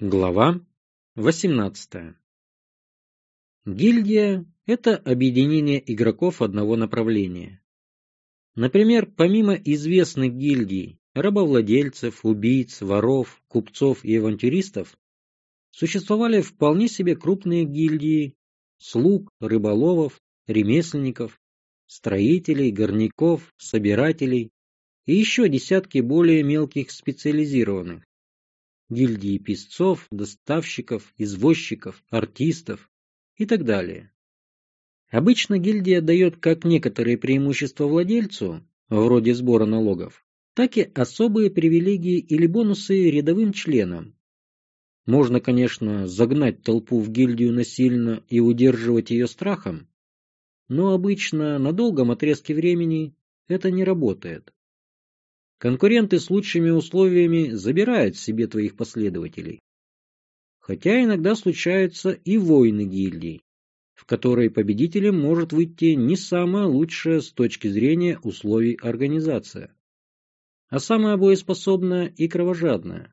Глава 18. Гильдия – это объединение игроков одного направления. Например, помимо известных гильдий – рабовладельцев, убийц, воров, купцов и авантюристов, существовали вполне себе крупные гильдии слуг, рыболовов, ремесленников, строителей, горняков, собирателей и еще десятки более мелких специализированных гильдии писцов, доставщиков, извозчиков, артистов и так далее. Обычно гильдия дает как некоторые преимущества владельцу, вроде сбора налогов, так и особые привилегии или бонусы рядовым членам. Можно, конечно, загнать толпу в гильдию насильно и удерживать ее страхом, но обычно на долгом отрезке времени это не работает. Конкуренты с лучшими условиями забирают себе твоих последователей. Хотя иногда случаются и войны гильдий, в которой победителем может выйти не самая лучшая с точки зрения условий организация, а самая боеспособная и кровожадная.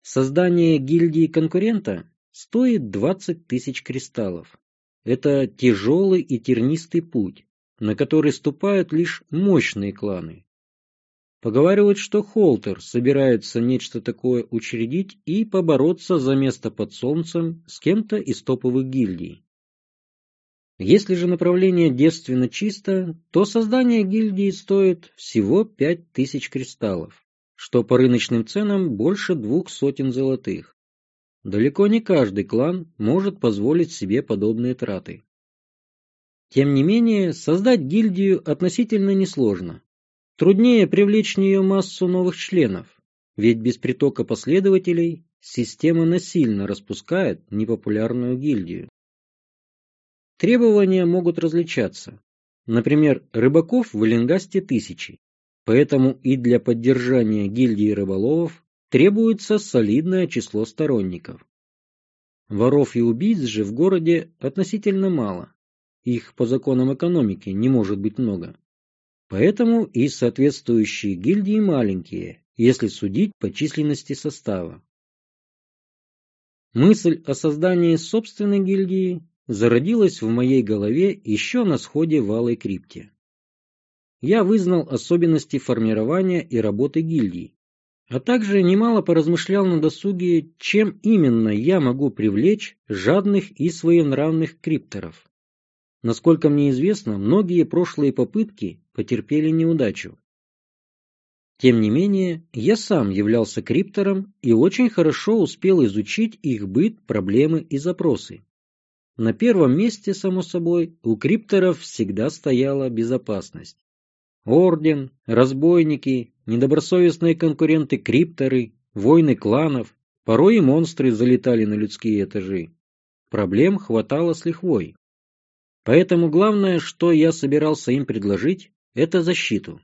Создание гильдии конкурента стоит 20 тысяч кристаллов. Это тяжелый и тернистый путь, на который ступают лишь мощные кланы, Поговаривают, что Холтер собирается нечто такое учредить и побороться за место под солнцем с кем-то из топовых гильдий. Если же направление девственно чисто, то создание гильдии стоит всего пять тысяч кристаллов, что по рыночным ценам больше двух сотен золотых. Далеко не каждый клан может позволить себе подобные траты. Тем не менее, создать гильдию относительно несложно. Труднее привлечь в нее массу новых членов, ведь без притока последователей система насильно распускает непопулярную гильдию. Требования могут различаться. Например, рыбаков в Эленгасте тысячи, поэтому и для поддержания гильдии рыболовов требуется солидное число сторонников. Воров и убийц же в городе относительно мало, их по законам экономики не может быть много. Поэтому и соответствующие гильдии маленькие, если судить по численности состава. Мысль о создании собственной гильдии зародилась в моей голове еще на сходе в Алой крипте. Я вызнал особенности формирования и работы гильдий, а также немало поразмышлял на досуге, чем именно я могу привлечь жадных и своенравных крипторов. Насколько мне известно, многие прошлые попытки потерпели неудачу. Тем не менее, я сам являлся криптором и очень хорошо успел изучить их быт, проблемы и запросы. На первом месте, само собой, у крипторов всегда стояла безопасность. Орден, разбойники, недобросовестные конкуренты-крипторы, войны кланов, порой и монстры залетали на людские этажи. Проблем хватало с лихвой. Поэтому главное, что я собирался им предложить, это защиту.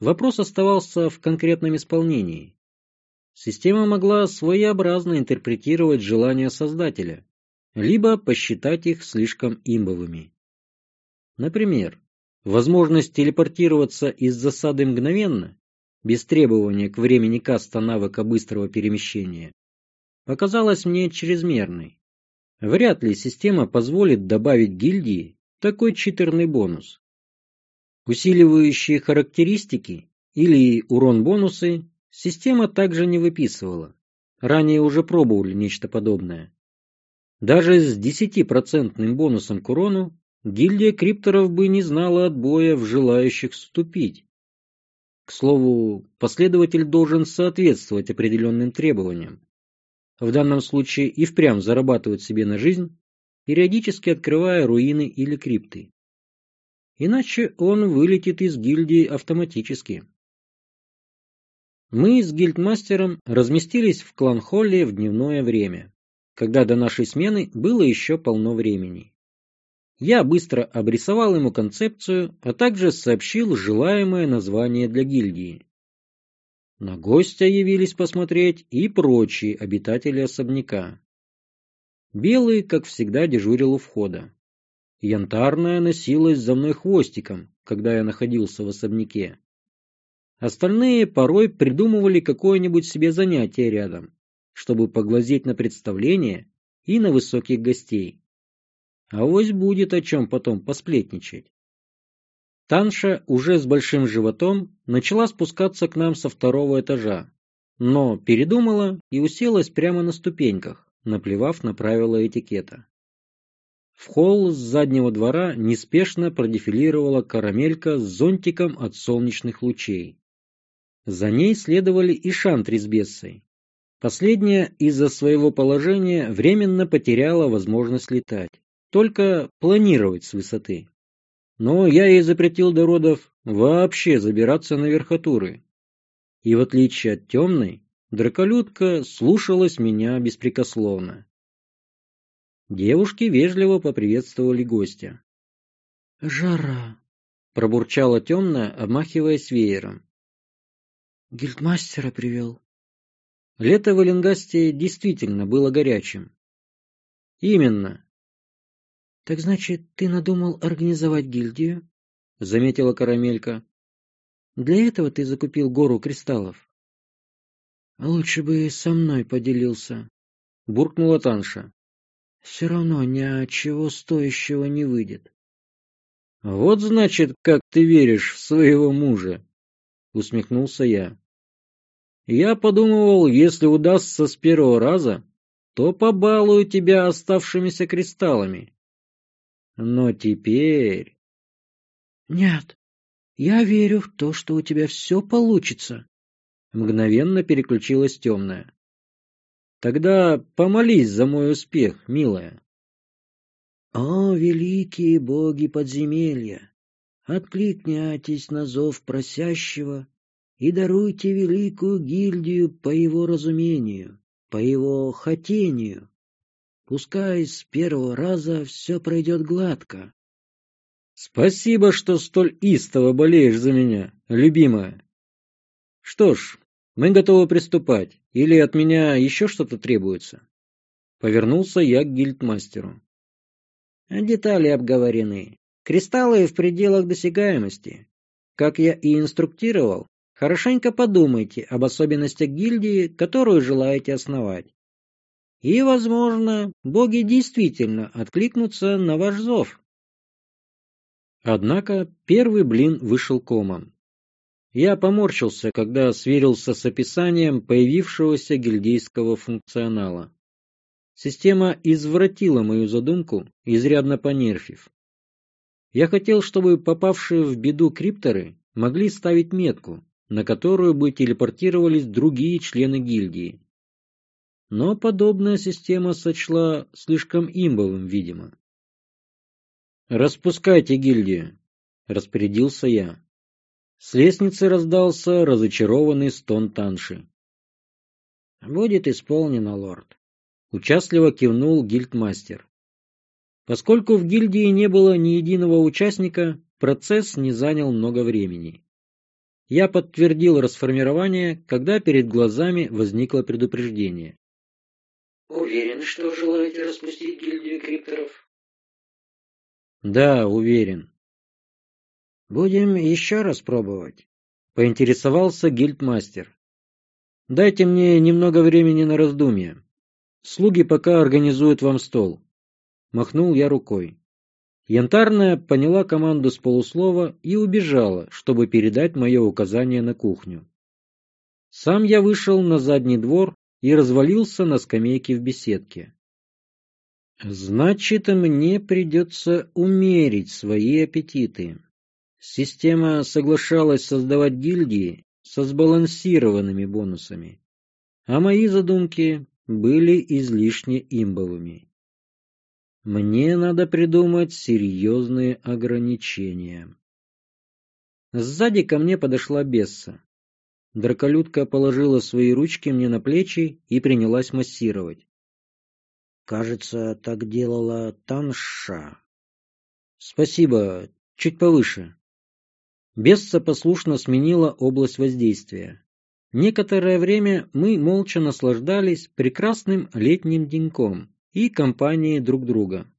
Вопрос оставался в конкретном исполнении. Система могла своеобразно интерпретировать желания создателя, либо посчитать их слишком имбовыми. Например, возможность телепортироваться из засады мгновенно, без требования к времени каста навыка быстрого перемещения, показалась мне чрезмерной. Вряд ли система позволит добавить гильдии такой читерный бонус. Усиливающие характеристики или урон-бонусы система также не выписывала. Ранее уже пробовали нечто подобное. Даже с 10% бонусом к урону гильдия крипторов бы не знала отбоя в желающих вступить. К слову, последователь должен соответствовать определенным требованиям в данном случае и впрямь зарабатывать себе на жизнь, периодически открывая руины или крипты. Иначе он вылетит из гильдии автоматически. Мы с гильдмастером разместились в клан-холле в дневное время, когда до нашей смены было еще полно времени. Я быстро обрисовал ему концепцию, а также сообщил желаемое название для гильдии. На гостя явились посмотреть и прочие обитатели особняка. Белый, как всегда, дежурил у входа. Янтарная носилась за мной хвостиком, когда я находился в особняке. Остальные порой придумывали какое-нибудь себе занятие рядом, чтобы поглазеть на представление и на высоких гостей. А вось будет о чем потом посплетничать. Танша уже с большим животом начала спускаться к нам со второго этажа, но передумала и уселась прямо на ступеньках, наплевав на правила этикета. В холл с заднего двора неспешно продефилировала карамелька с зонтиком от солнечных лучей. За ней следовали и Шантри с Бессой. Последняя из-за своего положения временно потеряла возможность летать, только планировать с высоты. Но я ей запретил до родов вообще забираться на верхотуры. И в отличие от темной, драколюдка слушалась меня беспрекословно. Девушки вежливо поприветствовали гостя. «Жара!» — пробурчала темная, обмахиваясь веером. «Гильдмастера привел». Лето в Эленгасте действительно было горячим. «Именно». «Так значит, ты надумал организовать гильдию?» — заметила Карамелька. «Для этого ты закупил гору кристаллов?» «Лучше бы со мной поделился», — буркнула Танша. Все равно ни чего стоящего не выйдет. — Вот значит, как ты веришь в своего мужа, — усмехнулся я. Я подумывал, если удастся с первого раза, то побалую тебя оставшимися кристаллами. Но теперь... Нет, я верю в то, что у тебя все получится. Мгновенно переключилась темная. Тогда помолись за мой успех, милая. О, великие боги подземелья! Откликнитесь на зов просящего и даруйте великую гильдию по его разумению, по его хотению. Пускай с первого раза все пройдет гладко. Спасибо, что столь истово болеешь за меня, любимая. Что ж, мы готовы приступать. Или от меня еще что-то требуется? Повернулся я к гильдмастеру. Детали обговорены. Кристаллы в пределах досягаемости. Как я и инструктировал, хорошенько подумайте об особенностях гильдии, которую желаете основать. И, возможно, боги действительно откликнутся на ваш зов. Однако первый блин вышел комом. Я поморщился, когда сверился с описанием появившегося гильдейского функционала. Система извратила мою задумку, изрядно понерфив. Я хотел, чтобы попавшие в беду крипторы могли ставить метку, на которую бы телепортировались другие члены гильдии. Но подобная система сочла слишком имбовым, видимо. «Распускайте гильдию», — распорядился я. С лестницы раздался разочарованный стон Танши. «Будет исполнено, лорд», — участливо кивнул гильдмастер. Поскольку в гильдии не было ни единого участника, процесс не занял много времени. Я подтвердил расформирование, когда перед глазами возникло предупреждение. «Уверен, что желаете распустить гильдию крипторов?» «Да, уверен», Будем еще раз пробовать. Поинтересовался гильдмастер. Дайте мне немного времени на раздумье. Слуги пока организуют вам стол. Махнул я рукой. Янтарная поняла команду с полуслова и убежала, чтобы передать мое указание на кухню. Сам я вышел на задний двор и развалился на скамейке в беседке. Значит, мне придется умерить свои аппетиты. Система соглашалась создавать гильдии со сбалансированными бонусами, а мои задумки были излишне имбовыми. Мне надо придумать серьезные ограничения. Сзади ко мне подошла Бесса. Драколюдка положила свои ручки мне на плечи и принялась массировать. Кажется, так делала Танша. Спасибо, чуть повыше. Бесса послушно сменила область воздействия. Некоторое время мы молча наслаждались прекрасным летним деньком и компанией друг друга.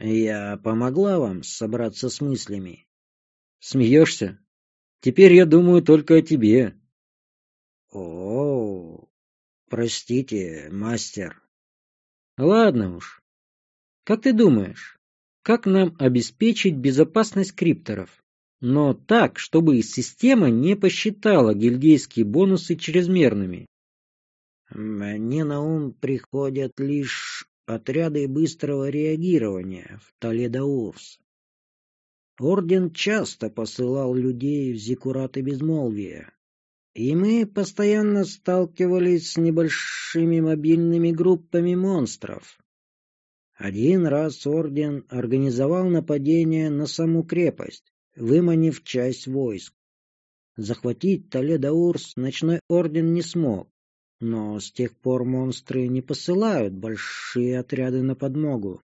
«Я помогла вам собраться с мыслями». «Смеешься? Теперь я думаю только о тебе». О, простите, мастер. Ладно уж. Как ты думаешь, как нам обеспечить безопасность крипторов? Но так, чтобы система не посчитала гильдейские бонусы чрезмерными. Мне на ум приходят лишь отряды быстрого реагирования в Толедо-Урс. Орден часто посылал людей в Зиккураты Безмолвия, и мы постоянно сталкивались с небольшими мобильными группами монстров. Один раз Орден организовал нападение на саму крепость, выманив часть войск. Захватить Толедо-Урс ночной Орден не смог, но с тех пор монстры не посылают большие отряды на подмогу.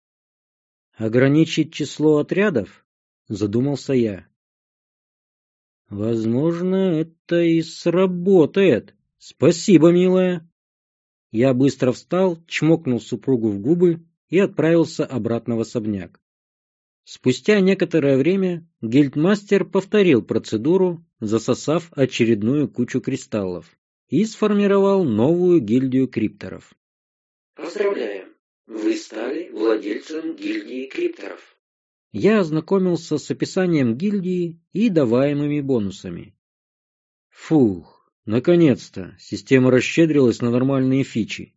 Ограничить число отрядов? Задумался я. Возможно, это и сработает. Спасибо, милая. Я быстро встал, чмокнул супругу в губы и отправился обратно в особняк. Спустя некоторое время гильдмастер повторил процедуру, засосав очередную кучу кристаллов, и сформировал новую гильдию крипторов. Поздравляем! Вы стали владельцем гильдии крипторов я ознакомился с описанием гильдии и даваемыми бонусами. Фух, наконец-то система расщедрилась на нормальные фичи.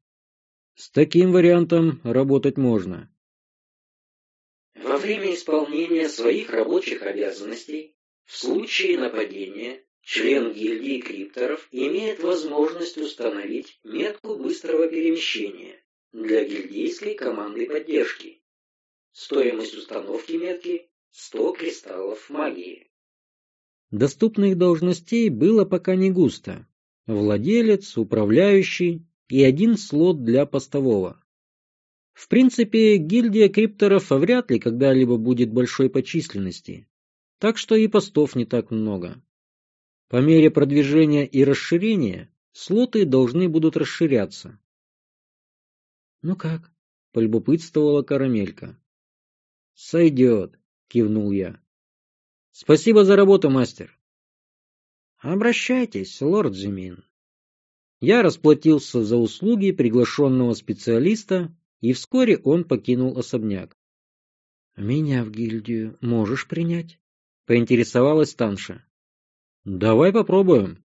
С таким вариантом работать можно. Во время исполнения своих рабочих обязанностей, в случае нападения, член гильдии крипторов имеет возможность установить метку быстрого перемещения для гильдейской команды поддержки. Стоимость установки метки – 100 кристаллов магии. Доступных должностей было пока не густо. Владелец, управляющий и один слот для постового. В принципе, гильдия крипторов вряд ли когда-либо будет большой по численности, так что и постов не так много. По мере продвижения и расширения слоты должны будут расширяться. «Ну как?» — полюбопытствовала Карамелька. Сойдет, кивнул я. Спасибо за работу, мастер. Обращайтесь, лорд Зимин. Я расплатился за услуги приглашенного специалиста, и вскоре он покинул особняк. Меня в гильдию можешь принять? Поинтересовалась Танша. Давай попробуем.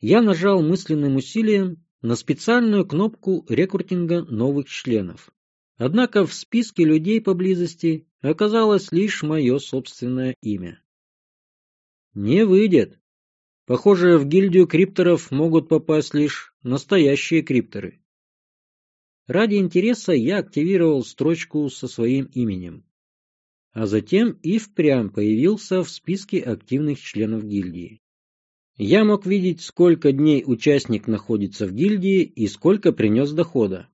Я нажал мысленным усилием на специальную кнопку рекрутинга новых членов. Однако в списке людей поблизости оказалось лишь мое собственное имя. Не выйдет. Похоже, в гильдию крипторов могут попасть лишь настоящие крипторы. Ради интереса я активировал строчку со своим именем. А затем и впрямь появился в списке активных членов гильдии. Я мог видеть, сколько дней участник находится в гильдии и сколько принес дохода.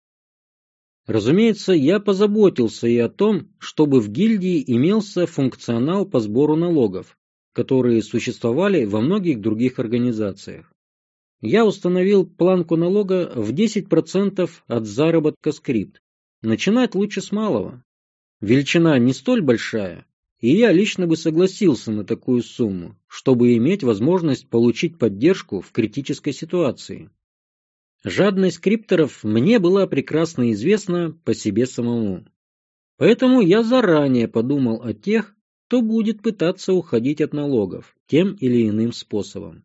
Разумеется, я позаботился и о том, чтобы в гильдии имелся функционал по сбору налогов, которые существовали во многих других организациях. Я установил планку налога в 10% от заработка скрипт. Начинать лучше с малого. Величина не столь большая, и я лично бы согласился на такую сумму, чтобы иметь возможность получить поддержку в критической ситуации. Жадность крипторов мне была прекрасно известна по себе самому. Поэтому я заранее подумал о тех, кто будет пытаться уходить от налогов тем или иным способом.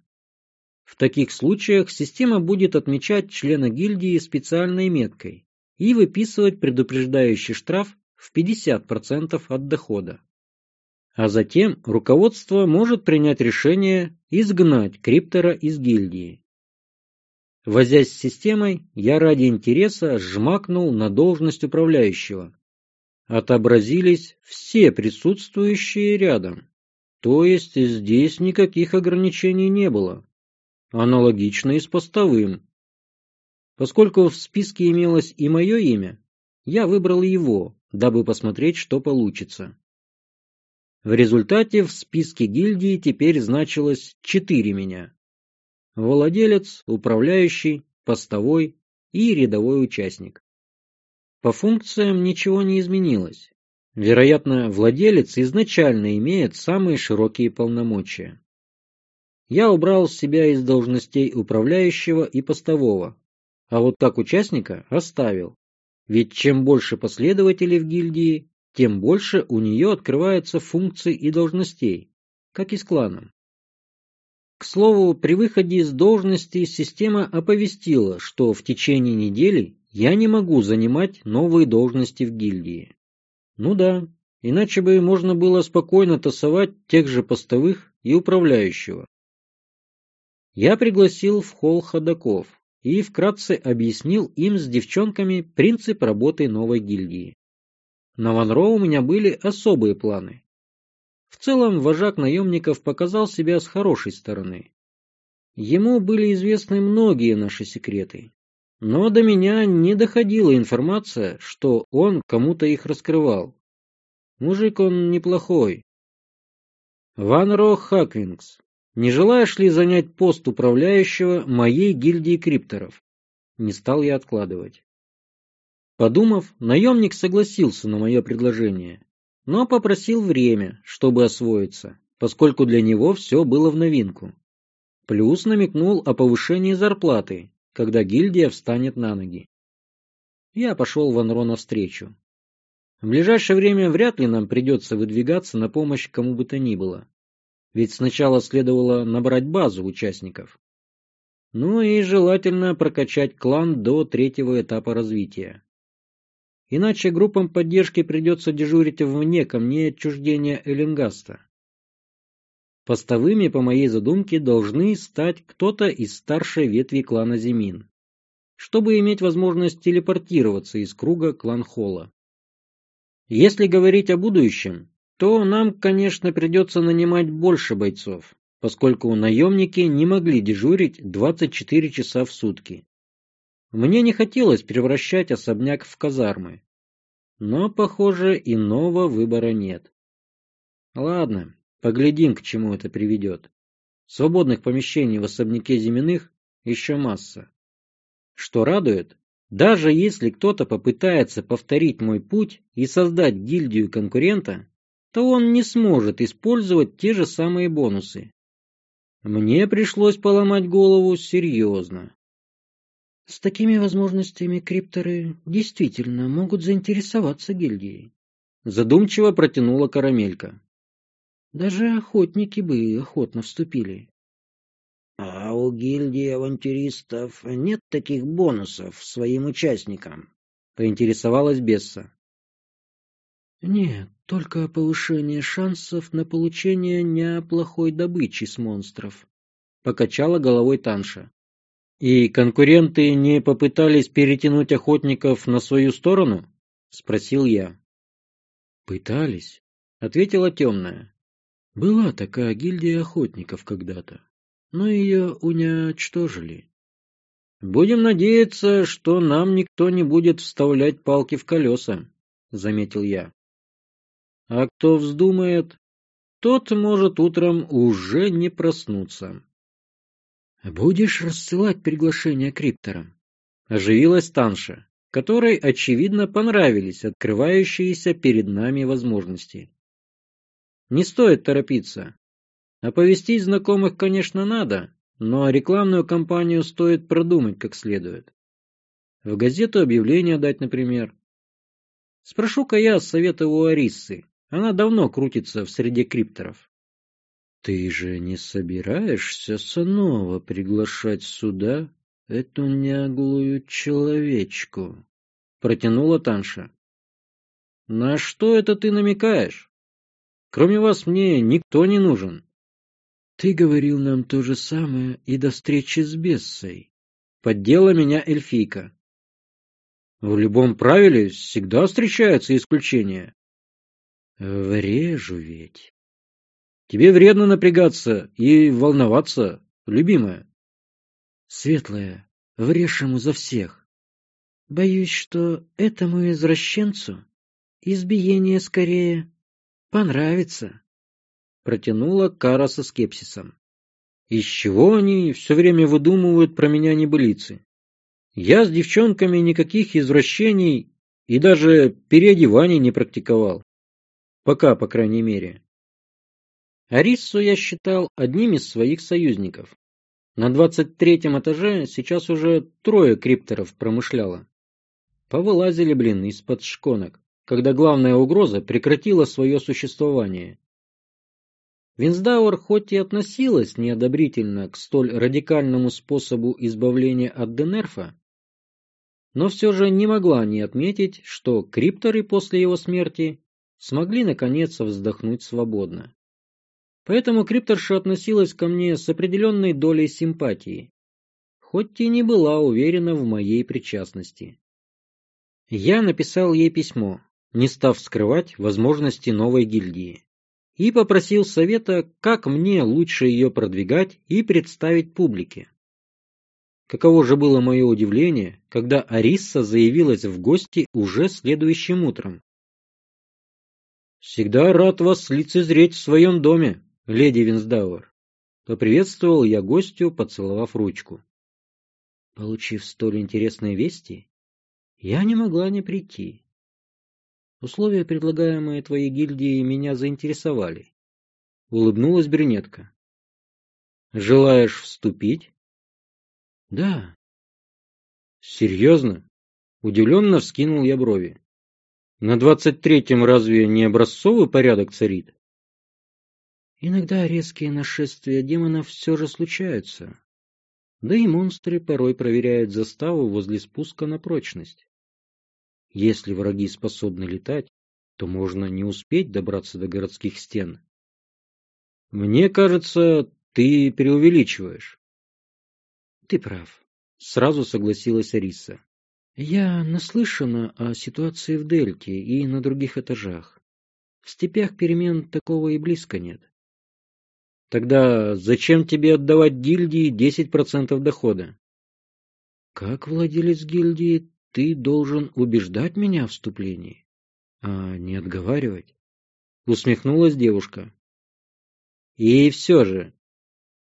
В таких случаях система будет отмечать члена гильдии специальной меткой и выписывать предупреждающий штраф в 50% от дохода. А затем руководство может принять решение изгнать криптора из гильдии Возясь с системой, я ради интереса жмакнул на должность управляющего. Отобразились все присутствующие рядом. То есть здесь никаких ограничений не было. Аналогично и с постовым. Поскольку в списке имелось и мое имя, я выбрал его, дабы посмотреть, что получится. В результате в списке гильдии теперь значилось четыре меня. Владелец, управляющий, постовой и рядовой участник. По функциям ничего не изменилось. Вероятно, владелец изначально имеет самые широкие полномочия. Я убрал себя из должностей управляющего и постового, а вот как участника оставил. Ведь чем больше последователей в гильдии, тем больше у нее открывается функций и должностей, как и с кланом. К слову, при выходе из должности система оповестила, что в течение недели я не могу занимать новые должности в гильдии. Ну да, иначе бы можно было спокойно тасовать тех же постовых и управляющего. Я пригласил в холл ходаков и вкратце объяснил им с девчонками принцип работы новой гильдии. На Ванро у меня были особые планы. В целом, вожак наемников показал себя с хорошей стороны. Ему были известны многие наши секреты, но до меня не доходила информация, что он кому-то их раскрывал. Мужик он неплохой. Ван Рох Хаквингс, не желаешь ли занять пост управляющего моей гильдии крипторов? Не стал я откладывать. Подумав, наемник согласился на мое предложение, но попросил время, чтобы освоиться, поскольку для него все было в новинку. Плюс намекнул о повышении зарплаты, когда гильдия встанет на ноги. Я пошел в Анро навстречу. В ближайшее время вряд ли нам придется выдвигаться на помощь кому бы то ни было. Ведь сначала следовало набрать базу участников. Ну и желательно прокачать клан до третьего этапа развития. Иначе группам поддержки придется дежурить вне камней отчуждения Эллингаста. Постовыми, по моей задумке, должны стать кто-то из старшей ветви клана Зимин, чтобы иметь возможность телепортироваться из круга клан Холла. Если говорить о будущем, то нам, конечно, придется нанимать больше бойцов, поскольку наемники не могли дежурить 24 часа в сутки. Мне не хотелось превращать особняк в казармы. Но, похоже, иного выбора нет. Ладно, поглядим, к чему это приведет. Свободных помещений в особняке Зиминых еще масса. Что радует, даже если кто-то попытается повторить мой путь и создать гильдию конкурента, то он не сможет использовать те же самые бонусы. Мне пришлось поломать голову серьезно. С такими возможностями крипторы действительно могут заинтересоваться гильдией. Задумчиво протянула карамелька. Даже охотники бы охотно вступили. — А у гильдии авантюристов нет таких бонусов своим участникам? — поинтересовалась Бесса. — Нет, только повышение шансов на получение неплохой добычи с монстров. Покачала головой Танша. «И конкуренты не попытались перетянуть охотников на свою сторону?» — спросил я. «Пытались», — ответила темная. «Была такая гильдия охотников когда-то, но ее уничтожили». «Будем надеяться, что нам никто не будет вставлять палки в колеса», — заметил я. «А кто вздумает, тот может утром уже не проснуться». «Будешь рассылать приглашения крипторам?» Оживилась Танша, которой, очевидно, понравились открывающиеся перед нами возможности. Не стоит торопиться. Оповестить знакомых, конечно, надо, но рекламную кампанию стоит продумать как следует. В газету объявление дать, например. Спрошу-ка я совета у Ариссы. Она давно крутится в среде крипторов. Ты же не собираешься снова приглашать сюда эту няглую человечку? Протянула Танша. На что это ты намекаешь? Кроме вас мне никто не нужен. Ты говорил нам то же самое и до встречи с Бессой. Поддела меня эльфийка. В любом правиле всегда встречаются исключения. Врежу ведь. Тебе вредно напрягаться и волноваться, любимая. Светлая, врежь ему за всех. Боюсь, что этому извращенцу избиение скорее понравится. Протянула Кара со скепсисом. Из чего они все время выдумывают про меня небылицы? Я с девчонками никаких извращений и даже переодеваний не практиковал. Пока, по крайней мере. Ариссу я считал одним из своих союзников. На двадцать третьем этаже сейчас уже трое крипторов промышляло. Повылазили, блин, из-под шконок, когда главная угроза прекратила свое существование. Винсдауэр хоть и относилась неодобрительно к столь радикальному способу избавления от Денерфа, но все же не могла не отметить, что крипторы после его смерти смогли наконец вздохнуть свободно. Поэтому крипторша относилась ко мне с определенной долей симпатии, хоть и не была уверена в моей причастности. Я написал ей письмо, не став скрывать возможности новой гильдии, и попросил совета, как мне лучше ее продвигать и представить публике. Каково же было мое удивление, когда Арисса заявилась в гости уже следующим утром. «Всегда рад вас лицезреть в своем доме, леди Винсдауэр», — поприветствовал я гостю, поцеловав ручку. Получив столь интересные вести, я не могла не прийти. Условия, предлагаемые твоей гильдией, меня заинтересовали. Улыбнулась брюнетка. Желаешь вступить? Да. Серьезно? Удивленно вскинул я брови. На двадцать третьем разве не образцовый порядок царит? Иногда резкие нашествия демонов все же случаются. Да и монстры порой проверяют заставу возле спуска на прочность. Если враги способны летать, то можно не успеть добраться до городских стен. Мне кажется, ты преувеличиваешь. Ты прав. Сразу согласилась Ариса. Я наслышана о ситуации в Дельте и на других этажах. В степях перемен такого и близко нет. Тогда зачем тебе отдавать гильдии 10% дохода? Как владелец гильдии ты должен убеждать меня в вступлении, а не отговаривать. Усмехнулась девушка. И все же,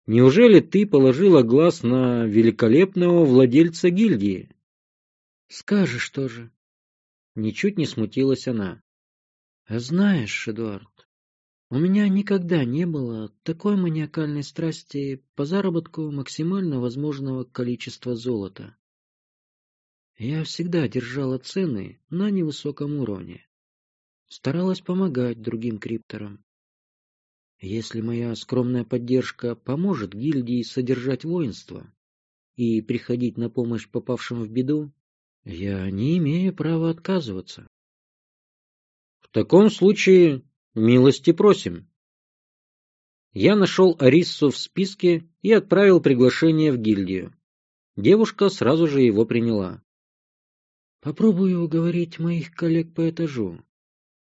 неужели ты положила глаз на великолепного владельца гильдии? Скажешь тоже. Ничуть не смутилась она. А знаешь, Эдуард, у меня никогда не было такой маниакальной страсти по заработку максимально возможного количества золота. Я всегда держала цены на невысоком уровне. Старалась помогать другим крипторам. Если моя скромная поддержка поможет гильдии содержать воинство и приходить на помощь попавшим в беду, я не имею права отказываться. В таком случае милости просим. Я нашел Ариссу в списке и отправил приглашение в гильдию. Девушка сразу же его приняла. Попробую уговорить моих коллег по этажу,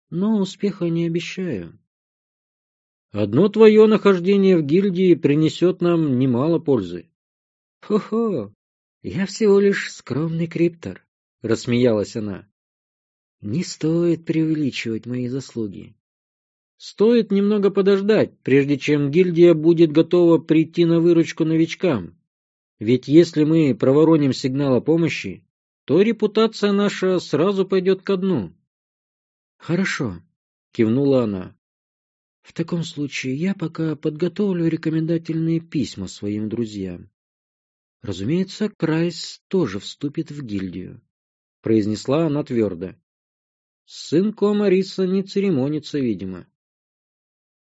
но успеха не обещаю. Одно твое нахождение в гильдии принесет нам немало пользы. Хо-хо, я всего лишь скромный криптор, рассмеялась она. Не стоит преувеличивать мои заслуги. Стоит немного подождать, прежде чем гильдия будет готова прийти на выручку новичкам. Ведь если мы провороним сигнал о помощи, то репутация наша сразу пойдет ко дну. — Хорошо, — кивнула она. — В таком случае я пока подготовлю рекомендательные письма своим друзьям. Разумеется, Крайс тоже вступит в гильдию, — произнесла она твердо. Сын Комариса не церемонится, видимо.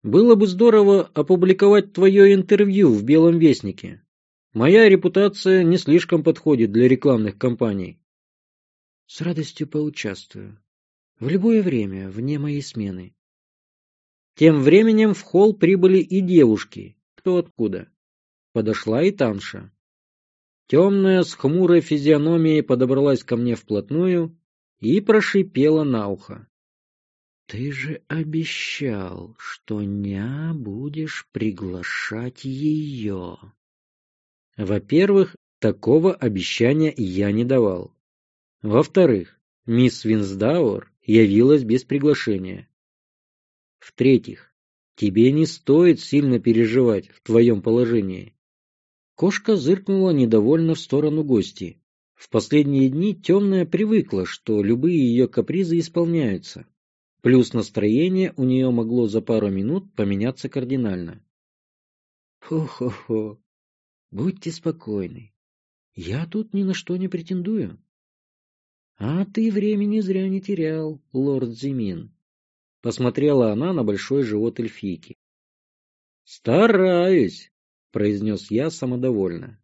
Было бы здорово опубликовать твое интервью в Белом Вестнике. Моя репутация не слишком подходит для рекламных кампаний. С радостью поучаствую. В любое время, вне моей смены. Тем временем в холл прибыли и девушки, кто откуда. Подошла и Танша. Темная с хмурой физиономией подобралась ко мне вплотную и прошипела на ухо. Ты же обещал, что ня будешь приглашать ее. Во-первых, такого обещания я не давал. Во-вторых, мисс Винсдауэр явилась без приглашения. В-третьих, тебе не стоит сильно переживать в твоем положении. Кошка зыркнула недовольно в сторону гости. В последние дни темная привыкла, что любые ее капризы исполняются. Плюс настроение у нее могло за пару минут поменяться кардинально. «Хо-хо-хо! Будьте спокойны. Я тут ни на что не претендую. А ты времени зря не терял, лорд Зимин. Посмотрела она на большой живот эльфийки. Стараюсь, произнес я самодовольно.